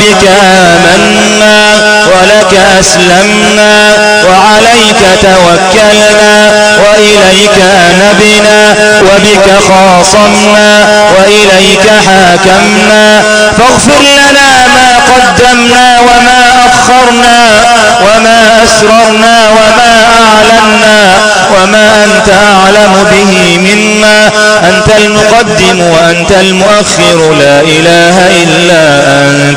بك آمنا ولك أسلمنا وعليك توكلنا وإليك نبنا وبك خاصمنا وإليك حاكمنا فاغفر لنا ما قدمنا وما أخرنا وما أسررنا وما أعلنا وما أنت أعلم به منا أنت المقدم وأنت المؤخر لا إله إلا أنت